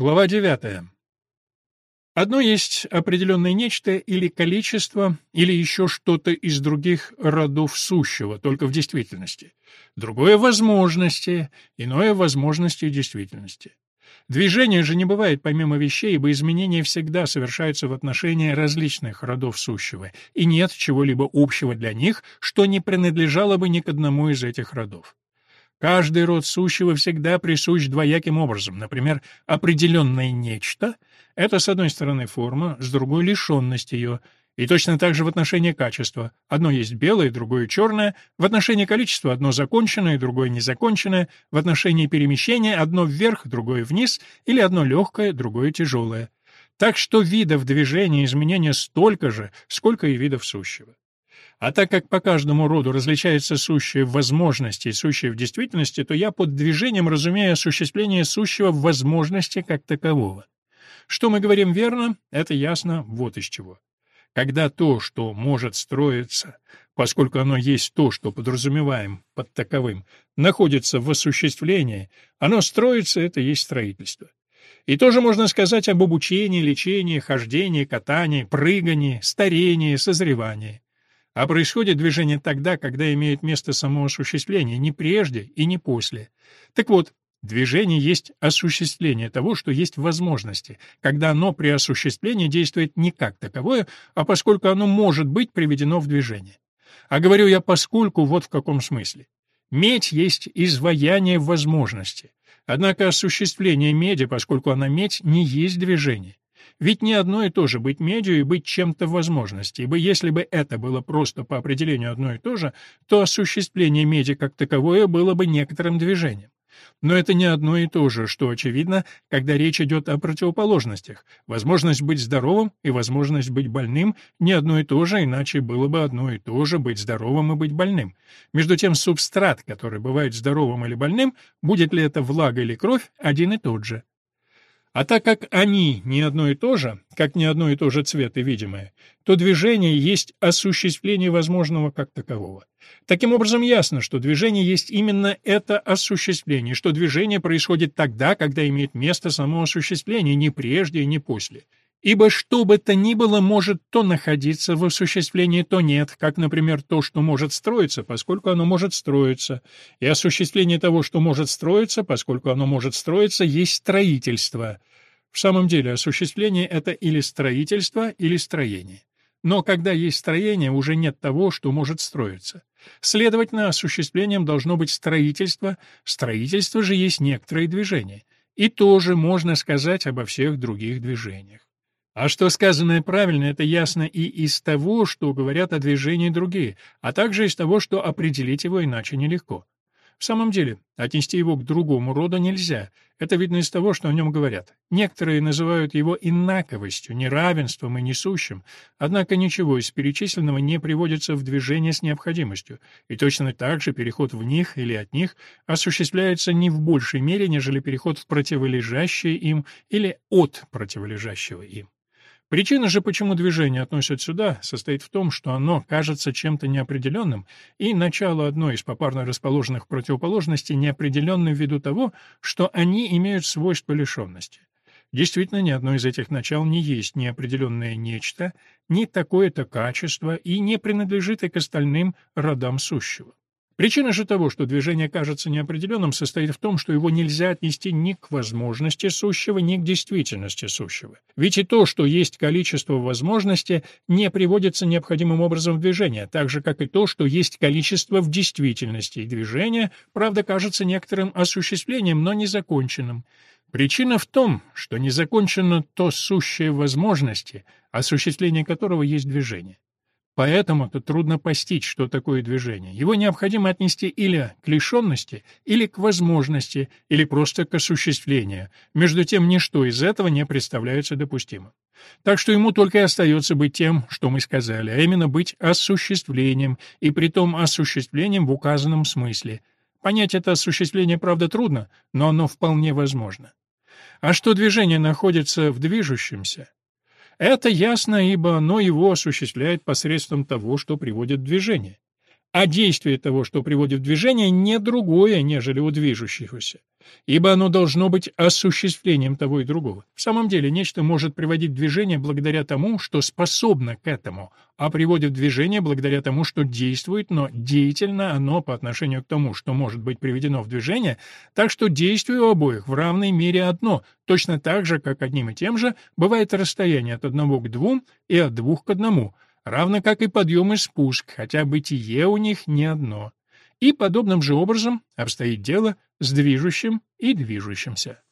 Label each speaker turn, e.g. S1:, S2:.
S1: Глава 9. Одно есть определенное нечто или количество, или еще что-то из других родов сущего, только в действительности. Другое — возможности, иное — возможности действительности. Движение же не бывает помимо вещей, ибо изменения всегда совершаются в отношении различных родов сущего, и нет чего-либо общего для них, что не принадлежало бы ни к одному из этих родов. Каждый род сущего всегда присущ двояким образом. Например, определенное нечто — это, с одной стороны, форма, с другой — лишенность ее. И точно так же в отношении качества. Одно есть белое, другое — черное. В отношении количества одно законченное, другое — незаконченное. В отношении перемещения одно вверх, другое — вниз. Или одно легкое, другое — тяжелое. Так что видов движения изменения столько же, сколько и видов сущего. А так как по каждому роду различается сущее в возможности и сущее в действительности, то я под движением разумею осуществление сущего в возможности как такового. Что мы говорим верно, это ясно вот из чего. Когда то, что может строиться, поскольку оно есть то, что подразумеваем под таковым, находится в осуществлении, оно строится, это есть строительство. И тоже можно сказать об обучении, лечении, хождении, катании, прыгании, старении, созревании. А происходит движение тогда, когда имеет место само осуществление, не прежде и не после. Так вот, движение есть осуществление того, что есть возможности, когда оно при осуществлении действует не как таковое, а поскольку оно может быть приведено в движение. А говорю я поскольку вот в каком смысле. Медь есть изваяние возможности. Однако осуществление меди, поскольку она медь, не есть движение. Ведь не одно и то же быть медью и быть чем-то в возможности, ибо если бы это было просто по определению одно и то же, то осуществление меди как таковое было бы некоторым движением. Но это не одно и то же, что очевидно, когда речь идет о противоположностях. Возможность быть здоровым и возможность быть больным не одно и то же, иначе было бы одно и то же быть здоровым и быть больным. Между тем субстрат, который бывает здоровым или больным, будет ли это влага или кровь, один и тот же. А так как они не одно и то же, как не одно и то же цвет и видимое, то движение есть осуществление возможного как такового. Таким образом, ясно, что движение есть именно это осуществление, что движение происходит тогда, когда имеет место само осуществление, не прежде и не после. Ибо что бы то ни было может то находиться в осуществлении, то нет, как, например, то, что может строиться, поскольку оно может строиться, и осуществление того, что может строиться, поскольку оно может строиться, есть строительство. В самом деле, осуществление — это или строительство, или строение. Но когда есть строение, уже нет того, что может строиться. Следовательно, осуществлением должно быть строительство, строительство же есть некоторые движения. И тоже можно сказать обо всех других движениях. А что сказанное правильно, это ясно и из того, что говорят о движении другие, а также из того, что определить его иначе нелегко. В самом деле, отнести его к другому роду нельзя. Это видно из того, что о нем говорят. Некоторые называют его инаковостью, неравенством и несущим, однако ничего из перечисленного не приводится в движение с необходимостью, и точно так же переход в них или от них осуществляется не в большей мере, нежели переход в противолежащее им или от противолежащего им. Причина же, почему движение относят сюда, состоит в том, что оно кажется чем-то неопределенным, и начало одной из попарно расположенных противоположностей неопределенным ввиду того, что они имеют свойство лишенности. Действительно, ни одно из этих начал не есть неопределенное нечто, ни такое-то качество и не принадлежит и к остальным родам сущего. Причина же того, что движение кажется неопределенным, состоит в том, что его нельзя отнести ни к возможности сущего, ни к действительности сущего. Ведь и то, что есть количество возможности, не приводится необходимым образом в движение, так же, как и то, что есть количество в действительности, и движение, правда, кажется некоторым осуществлением, но незаконченным. Причина в том, что не закончено то сущее возможности, осуществление которого есть движение. Поэтому-то трудно постичь, что такое движение. Его необходимо отнести или к лишенности, или к возможности, или просто к осуществлению. Между тем, ничто из этого не представляется допустимым. Так что ему только и остается быть тем, что мы сказали, а именно быть осуществлением, и притом осуществлением в указанном смысле. Понять это осуществление, правда, трудно, но оно вполне возможно. А что движение находится в движущемся, это ясно, ибо оно его осуществляет посредством того, что приводит в движение. А действие того, что приводит в движение, не другое, нежели у движущегося. ибо оно должно быть осуществлением того и другого. В самом деле, нечто может приводить в движение благодаря тому, что способно к этому, а приводит в движение благодаря тому, что действует, но деятельно оно по отношению к тому, что может быть приведено в движение, так что действие у обоих в равной мере одно, точно так же, как одним и тем же бывает расстояние от одного к двум и от двух к одному, равно как и подъем и спуск, хотя бытие у них не одно. И подобным же образом обстоит дело с движущим и движущимся.